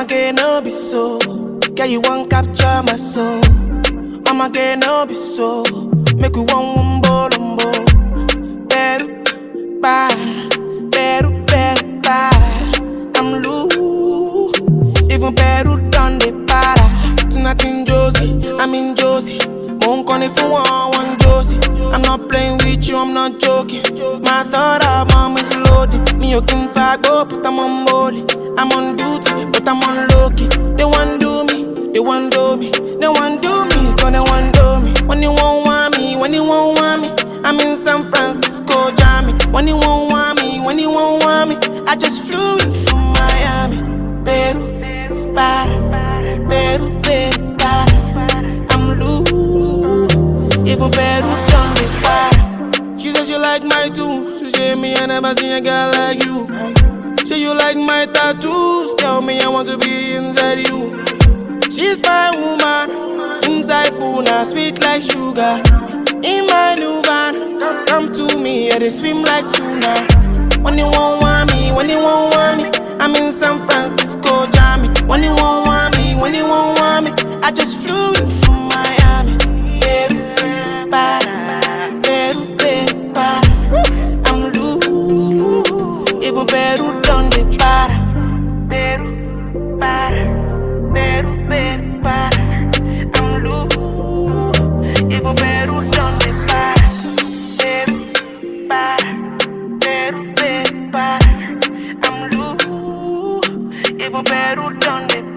I'ma get no be so. Girl, you won't capture my soul. I'ma get no be so. Make we one wumbo lumbo. Beru, bye. Beru, beru, bye. I'm loose. Even Peru done the para. Tonight in Josie, I'm in Josie. Won't call it for one, one Josie. I'm not playing with you, I'm not joking. My thought of mom is loaded. Me, you can go, but I'm on molly. I'm on duty, but I'm on low key. They want do me, they want do me, they want do me, cause they want do me. When you won't want me, when you won't want me, I'm in San Francisco, Jammy. When you won't want me, when you won't want me, I just flew in from Miami, Peru, para, Peru, Peru, para. I'm loose, even Peru done me para. She said she like my tunes, she say me I never seen a girl like you. Like my tattoos, tell me I want to be inside you. She's my woman, inside Puna, sweet like sugar. In my new van, come, to me, yeah, they swim like tuna. When you won't want me, when you won't want me, I'm in San Francisco, Jammy. When you won't want me, when you won't want me, I just flew in from Miami. Peru, para, Peru, para. I'm loose, even Peru Peru the para. Peru, para, Peru. I'm loose, even Peru done